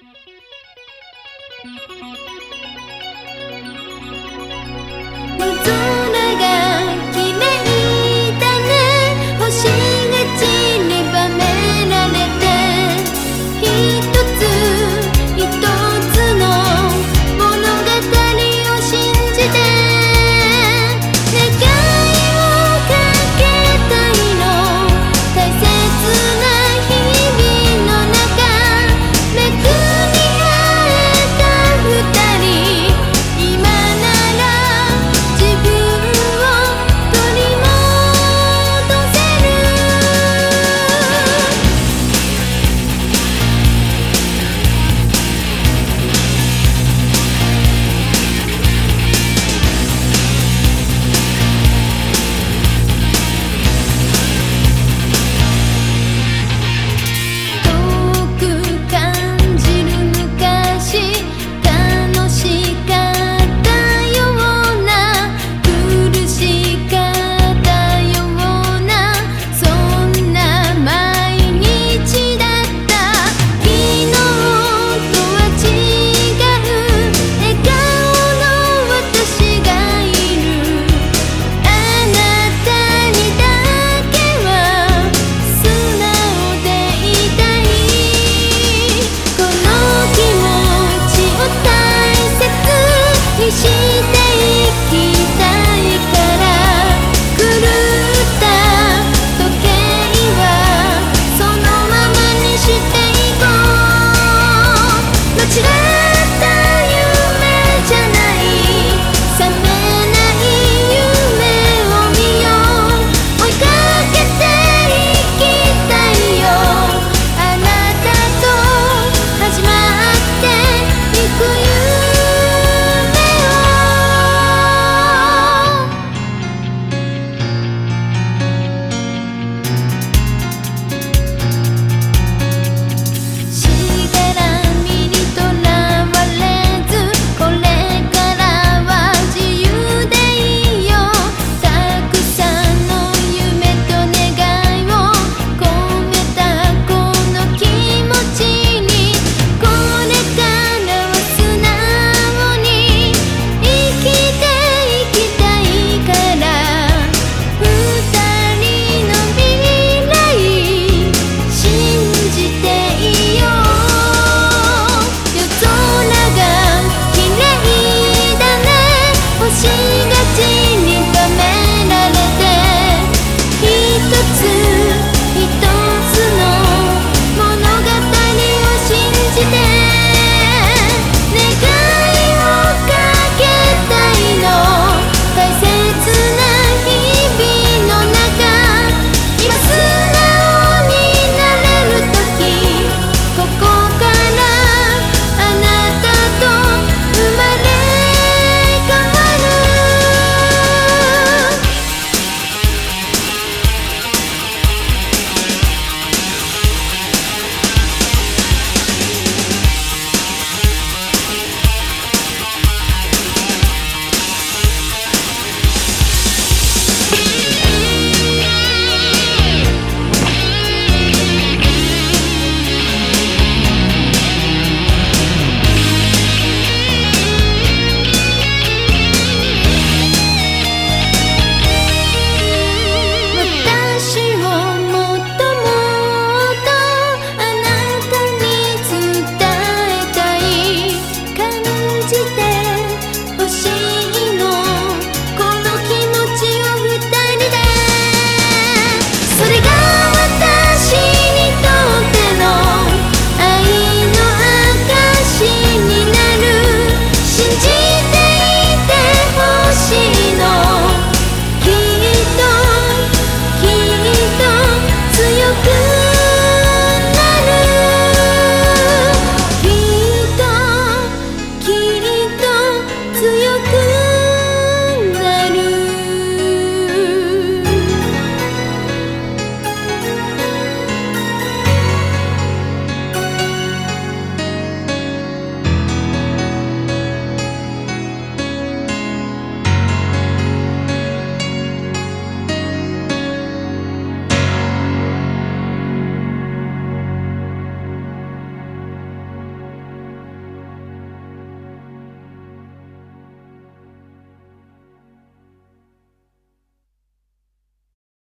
Don't